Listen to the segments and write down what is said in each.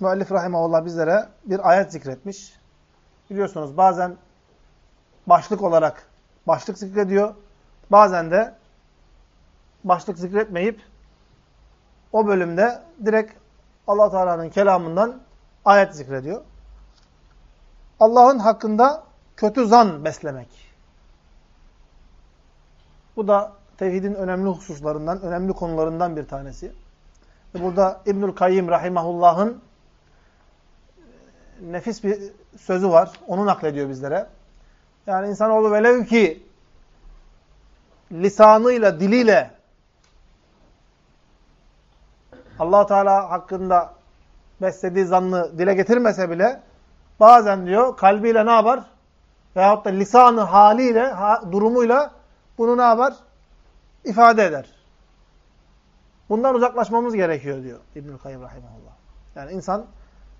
müellif rahimahullah bizlere bir ayet zikretmiş. Biliyorsunuz bazen başlık olarak başlık zikrediyor. Bazen de başlık zikretmeyip o bölümde direkt allah Teala'nın kelamından ayet zikrediyor. Allah'ın hakkında kötü zan beslemek. Bu da tevhidin önemli hususlarından, önemli konularından bir tanesi. Burada İbnül Kayyim Rahimahullah'ın nefis bir sözü var. Onu naklediyor bizlere. Yani insanoğlu velev ki lisanıyla, diliyle allah Teala hakkında beslediği zannı dile getirmese bile bazen diyor kalbiyle ne yapar? Veyahut da lisanı haliyle, ha, durumuyla bunu ne yapar? İfade eder. Bundan uzaklaşmamız gerekiyor diyor İbnül Kayyım Rahimahullah. Yani insan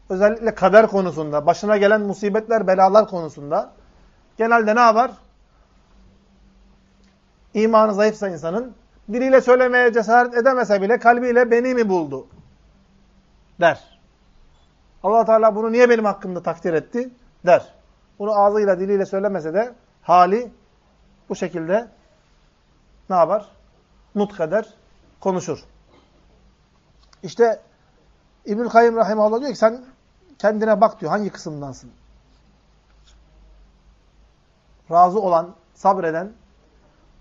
özellikle kader konusunda, başına gelen musibetler, belalar konusunda genelde ne yapar? İmanı zayıfsa insanın, diliyle söylemeye cesaret edemese bile kalbiyle beni mi buldu? Der. allah Teala bunu niye benim hakkımda takdir etti? Der. Bunu ağzıyla, diliyle söylemese de hali bu şekilde ne yapar? Nutk eder, konuşur. İşte İbnül Kayyım Rahimahullah diyor ki sen kendine bak diyor hangi kısımdansın? Razı olan, sabreden,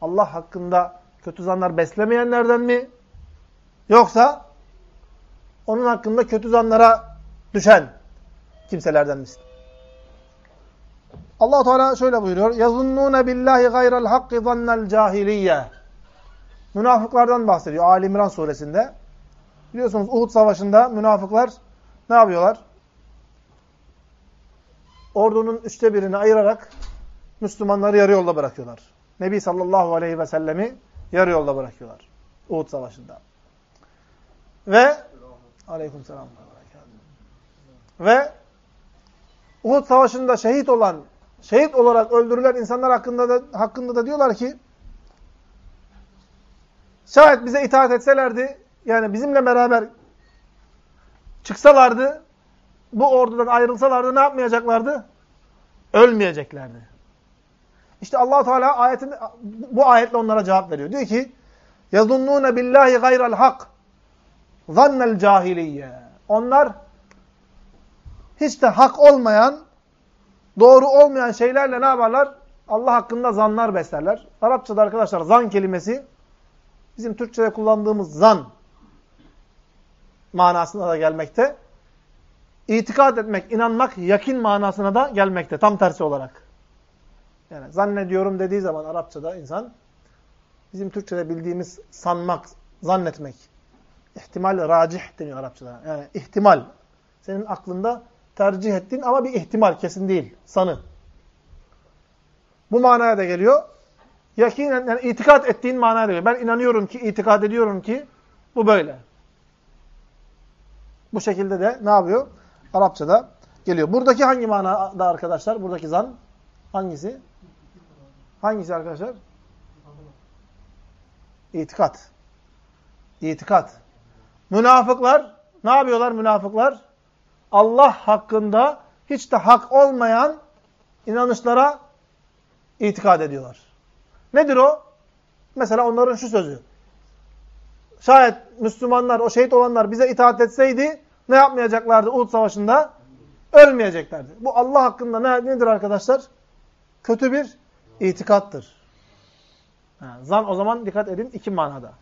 Allah hakkında kötü zanlar beslemeyenlerden mi? Yoksa onun hakkında kötü zanlara düşen kimselerden misin? Allah Teala şöyle buyuruyor. Yazunnune billahi gayral hakki zannel cahiliyye. Münafıklardan bahsediyor Ali İmran suresinde. Biliyorsunuz Uhud savaşında münafıklar ne yapıyorlar? Ordunun üçte birini ayırarak Müslümanları yarı yolda bırakıyorlar. Nebi sallallahu aleyhi ve sellemi yarı yolda bırakıyorlar. Uhud savaşında. Ve aleykümselam ve Uhud savaşında şehit olan, şehit olarak öldürülen insanlar hakkında da, hakkında da diyorlar ki şayet bize itaat etselerdi, yani bizimle beraber çıksalardı, bu ordudan ayrılsalardı ne yapmayacaklardı? Ölmeyeceklerdi. İşte allah Teala ayetin, bu ayetle onlara cevap veriyor. Diyor ki, يَظُنُّونَ بِاللّٰهِ غَيْرَ الْحَقِّ ظَنَّ الْجَاهِلِيَّ Onlar hiç de hak olmayan, doğru olmayan şeylerle ne yaparlar? Allah hakkında zanlar beslerler. Arapçada arkadaşlar zan kelimesi bizim Türkçe'de kullandığımız zan manasına da gelmekte. İtikad etmek, inanmak, yakin manasına da gelmekte. Tam tersi olarak. Yani zannediyorum dediği zaman Arapçada insan bizim Türkçe'de bildiğimiz sanmak, zannetmek. İhtimal racih deniyor Arapçada. Yani ihtimal. Senin aklında tercih ettiğin ama bir ihtimal kesin değil. Sanı. Bu manaya da geliyor. Yakinen yani itikat ettiğin manaya da geliyor. Ben inanıyorum ki, itikad ediyorum ki bu böyle. Bu şekilde de ne yapıyor? Arapçada geliyor. Buradaki hangi manada arkadaşlar? Buradaki zan hangisi? Hangisi arkadaşlar? İtikat. İtikat. Münafıklar ne yapıyorlar münafıklar? Allah hakkında hiç de hak olmayan inanışlara itikad ediyorlar. Nedir o? Mesela onların şu sözü. Şayet Müslümanlar, o şehit olanlar bize itaat etseydi ne yapmayacaklardı Uhud Savaşı'nda? Ölmeyeceklerdi. Bu Allah hakkında ne, nedir arkadaşlar? Kötü bir itikattır. Ha, zan o zaman dikkat edin iki manada.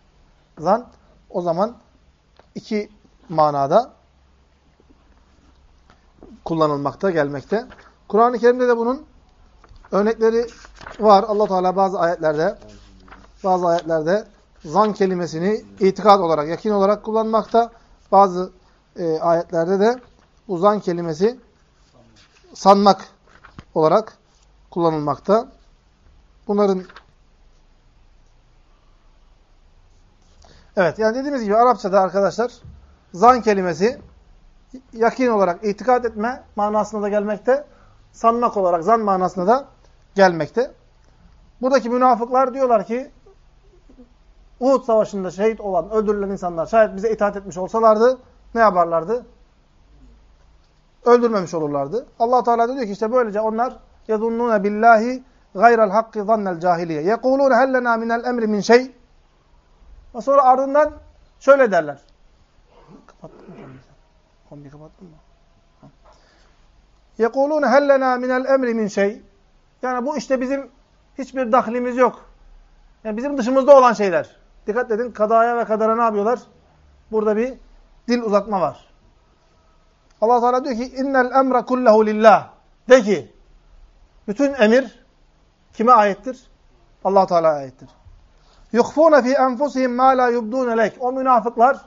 Zan o zaman iki manada kullanılmakta, gelmekte. Kur'an-ı Kerim'de de bunun örnekleri var. Allah Teala bazı ayetlerde bazı ayetlerde zan kelimesini itikad olarak, yakin olarak kullanmakta. Bazı e, ayetlerde de bu zan kelimesi sanmak olarak kullanılmakta. Bunların Evet yani dediğimiz gibi Arapçada arkadaşlar zan kelimesi yakin olarak itikad etme manasına da gelmekte. Sanmak olarak zan manasına da gelmekte. Buradaki münafıklar diyorlar ki Uhud Savaşı'nda şehit olan, öldürülen insanlar şayet bize itaat etmiş olsalardı ne yaparlardı? Öldürmemiş olurlardı. allah Teala diyor ki işte böylece onlar يَظُنُّونَ billahi gayral hakki zannel cahiliye. يَقُولُونَ هَلْ لَنَا مِنَ الْاَمْرِ مِنْ şey. Ve sonra ardından şöyle derler. Kapattın mı kombiyi? Kombiyi kapattın mı? يَقُولُونَ هَلْ لَنَا مِنَ الْاَمْرِ مِنْ şey. Yani bu işte bizim hiçbir dahlimiz yok. Yani bizim dışımızda olan şeyler. Dikkat edin kadaya ve kadara ne yapıyorlar? Burada bir dil uzatma var. Allah Teala diyor ki innel emre kullahu lillah. De ki bütün emir kime aittir? Allah Teala'ya aittir. Yukhfuna fi enfusihim ma la yubdun lek. O münafıklar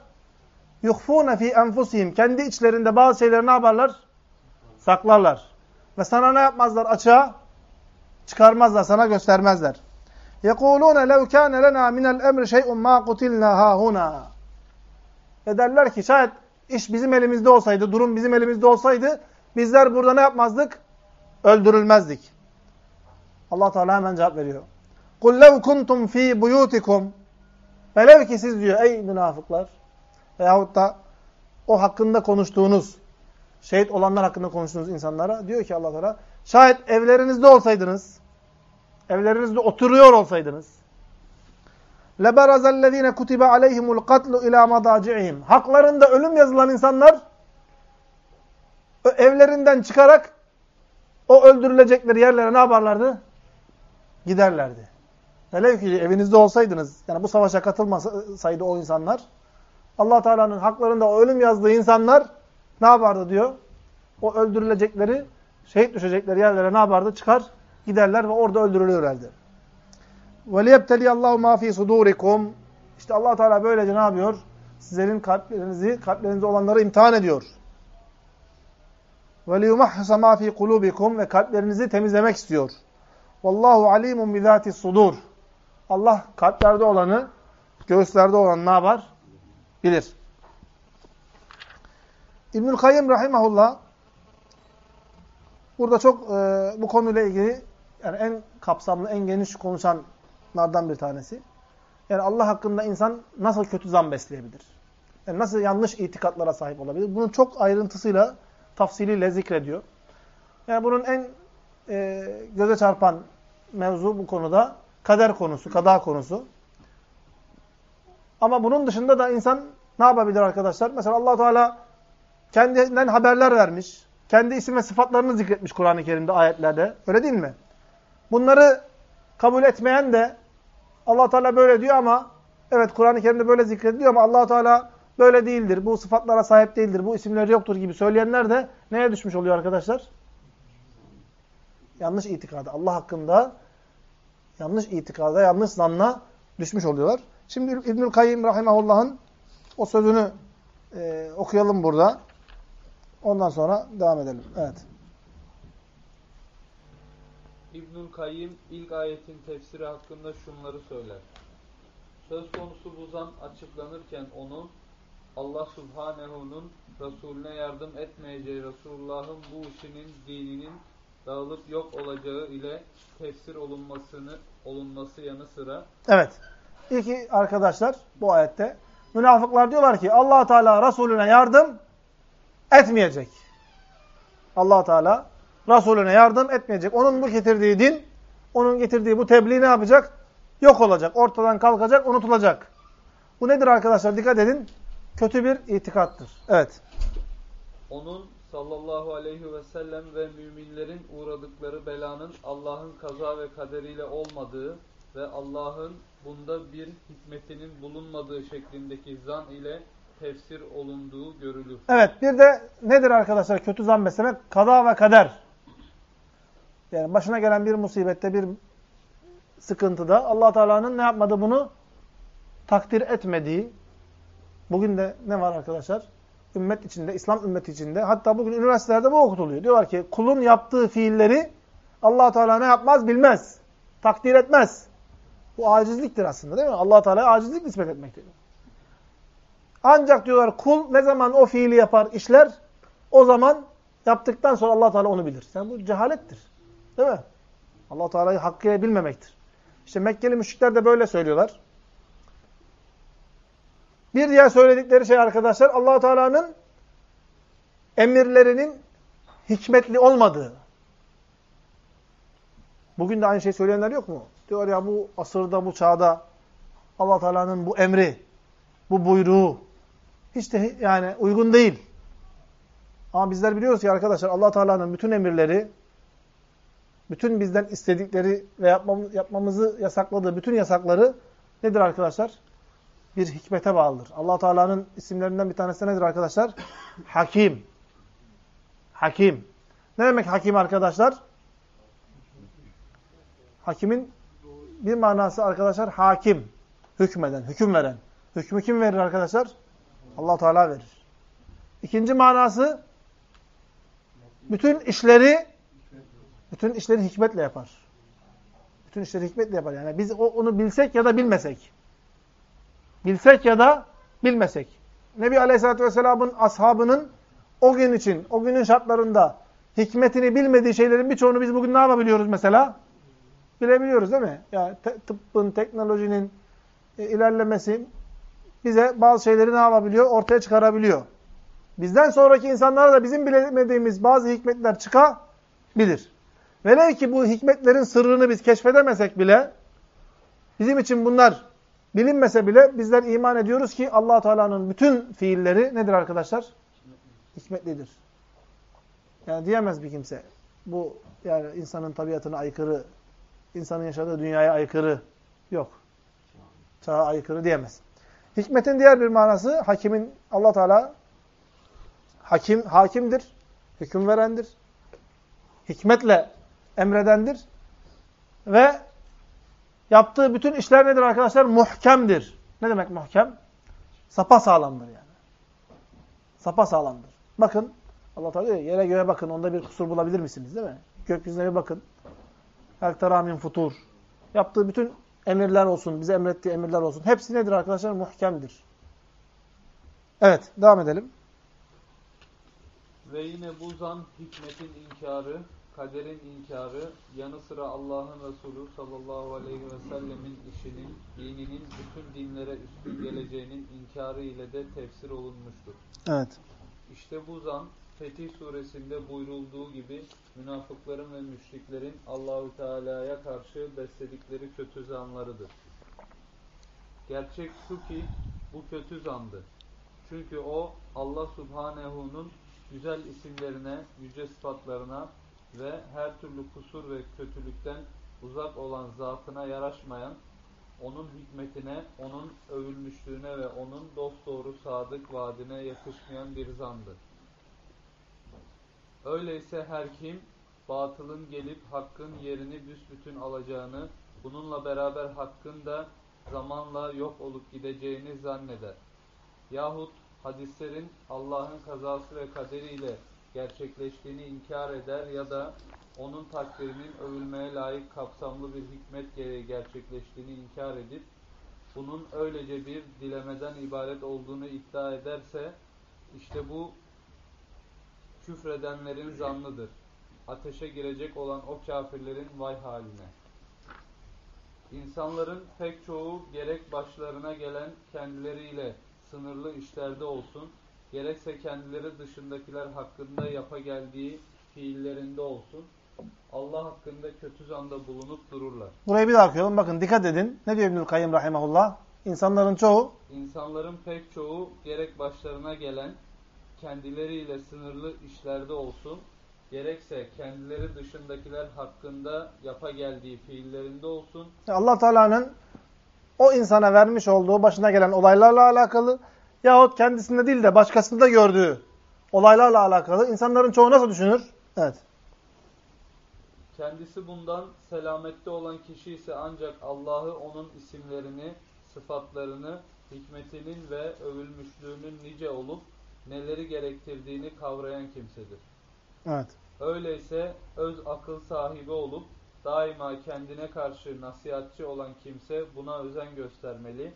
yukhfuna fi enfusihim kendi içlerinde bazı şeyleri ne yaparlar? Saklarlar. Ve sana ne yapmazlar? Açığa çıkarmazlar, sana göstermezler. يَقُولُونَ لَوْ كَانَ لَنَا مِنَ الْاَمْرِ شَيْءٌ مَا قُتِلْنَا هَا هُنَا Ve derler ki şayet iş bizim elimizde olsaydı, durum bizim elimizde olsaydı bizler burada ne yapmazdık? Öldürülmezdik. Allah Teala hemen cevap veriyor. قُلْ لَوْ كُنْتُمْ ف۪ي بُيُوتِكُمْ Velev ki siz diyor ey münafıklar veyahut da o hakkında konuştuğunuz şehit olanlar hakkında konuştuğunuz insanlara diyor ki Allah Teala şayet evlerinizde olsaydınız evlerinizde oturuyor olsaydınız لَبَرَزَ الَّذ۪ينَ كُتِبَ عَلَيْهِمُ الْقَتْلُ اِلَى مَضَاجِعِهِمْ Haklarında ölüm yazılan insanlar evlerinden çıkarak o öldürülecekleri yerlere ne yaparlardı? Giderlerdi. Velev ki evinizde olsaydınız, yani bu savaşa katılmasaydı o insanlar, allah Teala'nın haklarında o ölüm yazdığı insanlar ne yapardı diyor? O öldürülecekleri, şehit düşecekleri yerlere ne yapardı? Çıkar, giderler ve orada öldürülürlerdi. وَلِيَبْتَلِيَ اللّٰهُ مَا ف۪ي صُدُورِكُمْ İşte allah Teala böylece ne yapıyor? Sizlerin kalplerinizi, kalplerinizde olanları imtihan ediyor. وَلِيُمَحْسَ مَا ف۪ي قُلُوبِكُمْ Ve kalplerinizi temizlemek istiyor. وَاللّٰهُ عَلِيمٌ بِذَاتِ الصُّدُورِ Allah kalplerde olanı, göğüslerde olanı ne yapar? Bilir. İbnül Kayyım Rahimahullah burada çok e, bu konuyla ilgili yani en kapsamlı, en geniş konuşanlardan bir tanesi. Yani Allah hakkında insan nasıl kötü zan besleyebilir? Yani nasıl yanlış itikatlara sahip olabilir? Bunu çok ayrıntısıyla, tafsiliyle zikrediyor. Yani bunun en e, göze çarpan mevzu bu konuda kader konusu, kada konusu. Ama bunun dışında da insan ne yapabilir arkadaşlar? Mesela allah Teala kendinden haberler vermiş. Kendi isim ve sıfatlarını zikretmiş Kur'an-ı Kerim'de, ayetlerde. Öyle değil mi? Bunları kabul etmeyen de allah Teala böyle diyor ama evet Kur'an-ı Kerim'de böyle zikrediliyor ama allah Teala böyle değildir, bu sıfatlara sahip değildir, bu isimleri yoktur gibi söyleyenler de neye düşmüş oluyor arkadaşlar? Yanlış itikada. Allah hakkında yanlış itikada, yanlış zanna düşmüş oluyorlar. Şimdi İbnül Kayyim Rahimahullah'ın o sözünü e, okuyalım burada. Ondan sonra devam edelim. Evet. İbnül Kayyim ilk ayetin tefsiri hakkında şunları söyler. Söz konusu bu zan açıklanırken onu Allah Subhanehu'nun Resulüne yardım etmeyeceği Resulullah'ın bu işinin dininin dağılıp yok olacağı ile tefsir olunmasını olunması yanı sıra Evet. İki arkadaşlar bu ayette münafıklar diyorlar ki allah Teala Resulüne yardım etmeyecek. allah Teala Resulüne yardım etmeyecek. Onun bu getirdiği din, onun getirdiği bu tebliğ ne yapacak? Yok olacak. Ortadan kalkacak, unutulacak. Bu nedir arkadaşlar? Dikkat edin. Kötü bir itikattır. Evet. onun sallallahu aleyhi ve sellem ve müminlerin uğradıkları belanın Allah'ın kaza ve kaderiyle olmadığı ve Allah'ın bunda bir hikmetinin bulunmadığı şeklindeki zan ile tefsir olunduğu görülür. Evet. Bir de nedir arkadaşlar kötü zan beslemek? Kaza ve kader. Yani başına gelen bir musibette, bir sıkıntıda allah Teala'nın ne yapmadı bunu? Takdir etmediği. Bugün de ne var arkadaşlar? Ümmet içinde, İslam ümmeti içinde. Hatta bugün üniversitelerde bu okutuluyor. Diyorlar ki kulun yaptığı fiilleri allah Teala ne yapmaz bilmez. Takdir etmez. Bu acizliktir aslında değil mi? allah Teala'ya acizlik nispet etmektir. Ancak diyorlar kul ne zaman o fiili yapar, işler, o zaman yaptıktan sonra allah Teala onu bilir. Yani bu cehalettir. Değil mi? allah Teala'yı hakkıyla bilmemektir. İşte Mekkeli müşrikler de böyle söylüyorlar. Bir diğer söyledikleri şey arkadaşlar allah Teala'nın emirlerinin hikmetli olmadığı. Bugün de aynı şey söyleyenler yok mu? Diyor ya bu asırda, bu çağda allah Teala'nın bu emri, bu buyruğu hiç de yani uygun değil. Ama bizler biliyoruz ki arkadaşlar allah Teala'nın bütün emirleri, bütün bizden istedikleri ve yapmamızı yasakladığı bütün yasakları nedir arkadaşlar? Bir hikmete bağlıdır. allah Teala'nın isimlerinden bir tanesi nedir arkadaşlar? Hakim. Hakim. Ne demek hakim arkadaşlar? Hakimin bir manası arkadaşlar hakim. Hükmeden, hüküm veren. Hükmü kim verir arkadaşlar? allah Teala verir. İkinci manası bütün işleri bütün işleri hikmetle yapar. Bütün işleri hikmetle yapar. Yani biz onu bilsek ya da bilmesek. Bilsek ya da bilmesek. Nebi Aleyhisselatü Vesselam'ın ashabının o gün için, o günün şartlarında hikmetini bilmediği şeylerin birçoğunu biz bugün ne yapabiliyoruz mesela? Bilebiliyoruz değil mi? Yani te tıbbın, teknolojinin e, ilerlemesi bize bazı şeyleri ne yapabiliyor? Ortaya çıkarabiliyor. Bizden sonraki insanlara da bizim bilemediğimiz bazı hikmetler çıkabilir. Velev ki bu hikmetlerin sırrını biz keşfedemesek bile, bizim için bunlar bilinmese bile bizler iman ediyoruz ki allah Teala'nın bütün fiilleri nedir arkadaşlar? Hikmetlidir. Yani diyemez bir kimse. Bu yani insanın tabiatına aykırı, insanın yaşadığı dünyaya aykırı yok. Çağa aykırı diyemez. Hikmetin diğer bir manası hakimin Allah Teala hakim hakimdir, hüküm verendir. Hikmetle emredendir. Ve yaptığı bütün işler nedir arkadaşlar? Muhkemdir. Ne demek muhkem? Sapa sağlamdır yani. Sapa sağlamdır. Bakın Allah Teala diyor yere göğe bakın onda bir kusur bulabilir misiniz değil mi? Gökyüzüne bir bakın. Helteramin futur. Yaptığı bütün emirler olsun, bize emrettiği emirler olsun. Hepsi nedir arkadaşlar? Muhkemdir. Evet, devam edelim. Ve yine bu zan hikmetin inkarı, kaderin inkarı, yanı sıra Allah'ın Resulü sallallahu aleyhi ve sellemin işinin, dininin bütün dinlere üstün geleceğinin inkarı ile de tefsir olunmuştur. Evet. İşte bu zan Fetih suresinde buyrulduğu gibi münafıkların ve müşriklerin Allahü Teala'ya karşı besledikleri kötü zanlarıdır. Gerçek şu ki bu kötü zandı. Çünkü o Allah Subhanehu'nun güzel isimlerine, yüce sıfatlarına ve her türlü kusur ve kötülükten uzak olan zatına yaraşmayan, onun hikmetine, onun övülmüşlüğüne ve onun dosdoğru sadık vaadine yakışmayan bir zandı. Öyleyse her kim batılın gelip hakkın yerini büsbütün alacağını, bununla beraber hakkın da zamanla yok olup gideceğini zanneder. Yahut hadislerin Allah'ın kazası ve kaderiyle gerçekleştiğini inkar eder ya da onun takdirinin övülmeye layık kapsamlı bir hikmet gereği gerçekleştiğini inkar edip bunun öylece bir dilemeden ibaret olduğunu iddia ederse işte bu küfredenlerin zannıdır. Ateşe girecek olan o kafirlerin vay haline. İnsanların pek çoğu gerek başlarına gelen kendileriyle sınırlı işlerde olsun, gerekse kendileri dışındakiler hakkında yapa geldiği fiillerinde olsun, Allah hakkında kötü zanda bulunup dururlar. Burayı bir daha okuyalım. Bakın dikkat edin. Ne diyor İbnül Kayyım Rahimahullah? İnsanların çoğu İnsanların pek çoğu gerek başlarına gelen kendileriyle sınırlı işlerde olsun, gerekse kendileri dışındakiler hakkında yapa geldiği fiillerinde olsun, allah Teala'nın o insana vermiş olduğu başına gelen olaylarla alakalı yahut kendisinde değil de başkasında gördüğü olaylarla alakalı insanların çoğu nasıl düşünür? Evet. Kendisi bundan selamette olan kişi ise ancak Allah'ı onun isimlerini, sıfatlarını, hikmetinin ve övülmüşlüğünün nice olup neleri gerektirdiğini kavrayan kimsedir. Evet. Öyleyse öz akıl sahibi olup daima kendine karşı nasihatçi olan kimse buna özen göstermeli,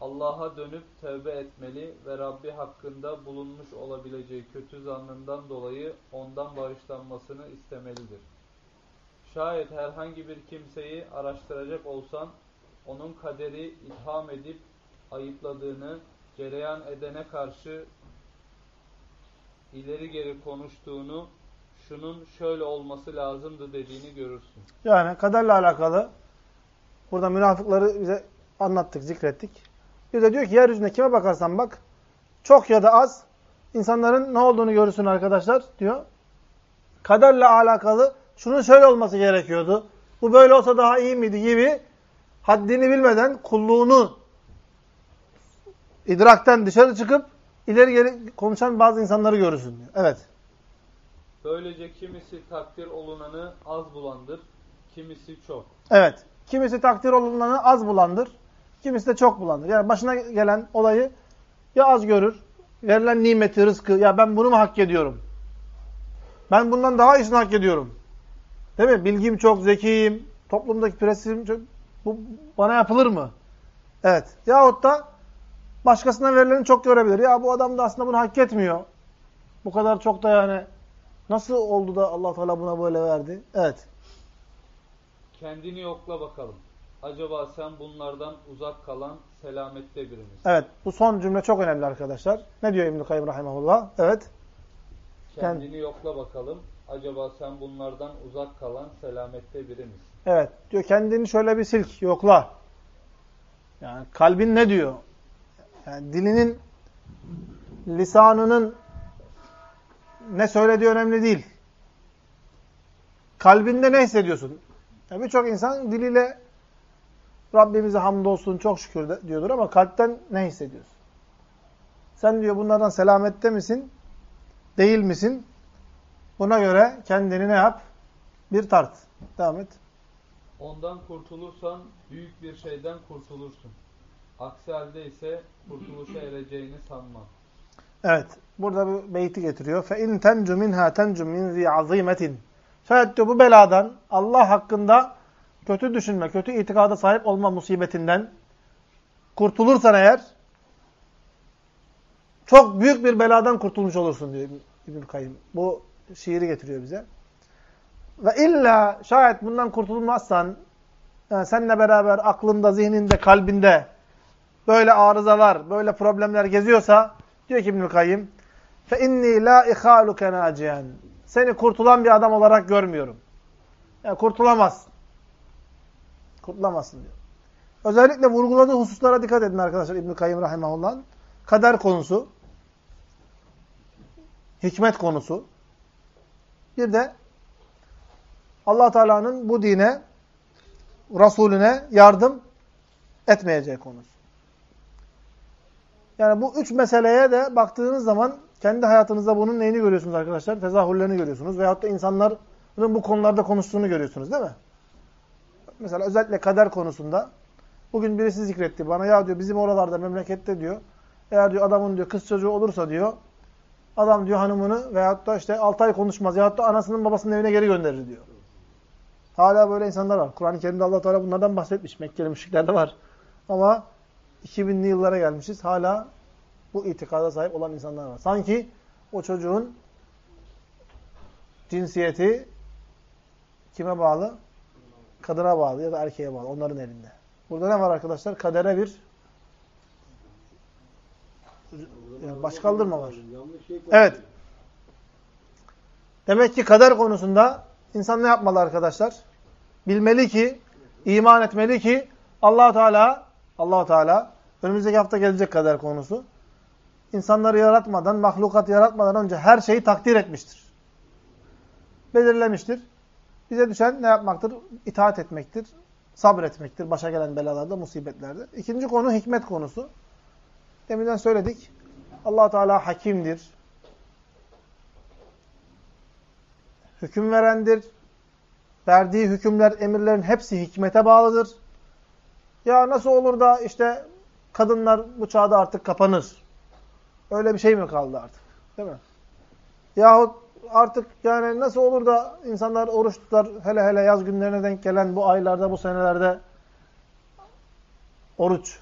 Allah'a dönüp tövbe etmeli ve Rabbi hakkında bulunmuş olabileceği kötü zannından dolayı ondan bağışlanmasını istemelidir. Şayet herhangi bir kimseyi araştıracak olsan, onun kaderi itham edip ayıpladığını, cereyan edene karşı ileri geri konuştuğunu, şunun şöyle olması lazımdı dediğini görürsün. Yani kaderle alakalı burada münafıkları bize anlattık, zikrettik. Bir de diyor ki yeryüzünde kime bakarsan bak, çok ya da az insanların ne olduğunu görürsün arkadaşlar diyor. Kaderle alakalı şunun şöyle olması gerekiyordu. Bu böyle olsa daha iyi miydi gibi haddini bilmeden kulluğunu idrakten dışarı çıkıp ileri geri konuşan bazı insanları görürsün diyor. Evet. Böylece kimisi takdir olunanı az bulandır, kimisi çok. Evet. Kimisi takdir olunanı az bulandır, kimisi de çok bulandır. Yani başına gelen olayı ya az görür, verilen nimeti, rızkı, ya ben bunu mu hak ediyorum? Ben bundan daha iyisini hak ediyorum. Değil mi? Bilgim çok, zekiyim, toplumdaki prestijim çok, bu bana yapılır mı? Evet. Yahut da başkasına verileni çok görebilir. Ya bu adam da aslında bunu hak etmiyor. Bu kadar çok da yani nasıl oldu da Allah Teala buna böyle verdi? Evet. Kendini yokla bakalım. Acaba sen bunlardan uzak kalan selamette biri misin? Evet. Bu son cümle çok önemli arkadaşlar. Ne diyor İbn-i Kayyum Rahimahullah? Evet. Kendini yokla bakalım. Acaba sen bunlardan uzak kalan selamette biri misin? Evet. Diyor kendini şöyle bir silk, yokla. Yani kalbin ne diyor? Yani dilinin, lisanının ne söylediği önemli değil. Kalbinde ne hissediyorsun? Yani Birçok insan diliyle Rabbimize hamdolsun çok şükür de, diyordur ama kalpten ne hissediyorsun? Sen diyor bunlardan selamette misin? Değil misin? Buna göre kendini ne yap? Bir tart. Devam et. Ondan kurtulursan büyük bir şeyden kurtulursun. Aksi halde ise kurtuluşa ereceğini sanma. Evet. Burada bir beyti getiriyor. Fe in tencu minha tencu min zi azimetin. Şayet diyor bu beladan Allah hakkında kötü düşünme, kötü itikada sahip olma musibetinden kurtulursan eğer çok büyük bir beladan kurtulmuş olursun diyor İbn Kayyım. Bu şiiri getiriyor bize. Ve illa şayet bundan kurtulmazsan yani seninle beraber aklında, zihninde, kalbinde böyle arızalar, böyle problemler geziyorsa diyor ki İbnül Kayyim fe inni la ihaluke naciyen. Seni kurtulan bir adam olarak görmüyorum. Yani kurtulamazsın. Kurtulamazsın diyor. Özellikle vurguladığı hususlara dikkat edin arkadaşlar İbnül Kayyim rahimahullah'ın. Kader konusu, hikmet konusu. Bir de allah Teala'nın bu dine, Resulüne yardım etmeyeceği konusu. Yani bu üç meseleye de baktığınız zaman kendi hayatınızda bunun neyini görüyorsunuz arkadaşlar? Tezahürlerini görüyorsunuz. Veyahut da insanların bu konularda konuştuğunu görüyorsunuz değil mi? Mesela özellikle kader konusunda bugün birisi zikretti bana ya diyor bizim oralarda memlekette diyor eğer diyor adamın diyor kız çocuğu olursa diyor adam diyor hanımını veyahut da işte 6 ay konuşmaz veyahut da anasının babasının evine geri gönderir diyor. Hala böyle insanlar var. Kur'an-ı Kerim'de Allah Teala bunlardan bahsetmiş. Mekkeli müşriklerde var. Ama 2000'li yıllara gelmişiz. Hala bu itikada sahip olan insanlar var. Sanki o çocuğun cinsiyeti kime bağlı? Kadına bağlı ya da erkeğe bağlı. Onların elinde. Burada ne var arkadaşlar? Kadere bir yani baş kaldırma var. Evet. Demek ki kader konusunda insan ne yapmalı arkadaşlar? Bilmeli ki, iman etmeli ki Allah Teala Allah Teala önümüzdeki hafta gelecek kader konusu. İnsanları yaratmadan, mahlukat yaratmadan önce her şeyi takdir etmiştir. Belirlemiştir. Bize düşen ne yapmaktır? İtaat etmektir. Sabretmektir. Başa gelen belalarda, musibetlerde. İkinci konu hikmet konusu. Deminden söyledik. allah Teala hakimdir. Hüküm verendir. Verdiği hükümler, emirlerin hepsi hikmete bağlıdır. Ya nasıl olur da işte kadınlar bu çağda artık kapanır. Öyle bir şey mi kaldı artık? Değil mi? Yahut artık yani nasıl olur da insanlar oruç tutar, hele hele yaz günlerine denk gelen bu aylarda, bu senelerde oruç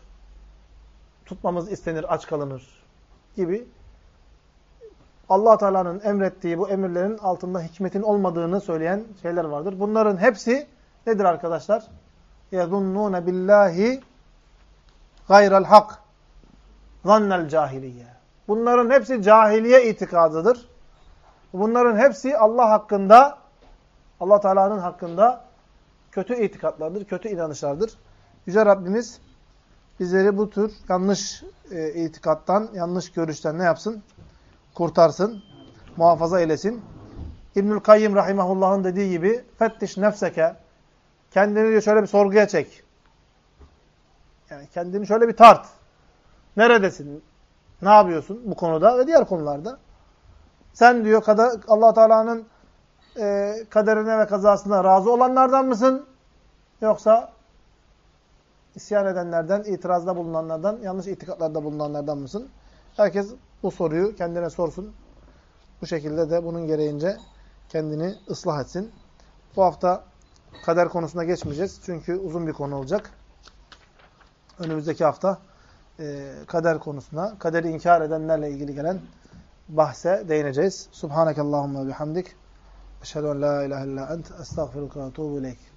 tutmamız istenir, aç kalınır gibi allah Teala'nın emrettiği bu emirlerin altında hikmetin olmadığını söyleyen şeyler vardır. Bunların hepsi nedir arkadaşlar? يَظُنُّونَ بِاللّٰهِ غَيْرَ الْحَقِّ ظَنَّ الْجَاهِلِيَّ Bunların hepsi cahiliye itikadıdır. Bunların hepsi Allah hakkında, Allah Teala'nın hakkında kötü itikatlardır, kötü inanışlardır. Yüce Rabbimiz bizleri bu tür yanlış e, itikattan, yanlış görüşten ne yapsın? Kurtarsın, muhafaza eylesin. İbnül Kayyim Rahimahullah'ın dediği gibi fettiş nefseke kendini şöyle bir sorguya çek. Yani kendini şöyle bir tart. Neredesin? Ne yapıyorsun bu konuda ve diğer konularda? Sen diyor allah Teala'nın e, kaderine ve kazasına razı olanlardan mısın? Yoksa isyan edenlerden, itirazda bulunanlardan, yanlış itikatlarda bulunanlardan mısın? Herkes bu soruyu kendine sorsun. Bu şekilde de bunun gereğince kendini ıslah etsin. Bu hafta kader konusuna geçmeyeceğiz. Çünkü uzun bir konu olacak. Önümüzdeki hafta e, kader konusuna, kaderi inkar edenlerle ilgili gelen bahse değineceğiz. Subhanakallahumma bihamdik. Eşhedü en la ilahe illa ent. Estağfiruka ve etûbü ileyk.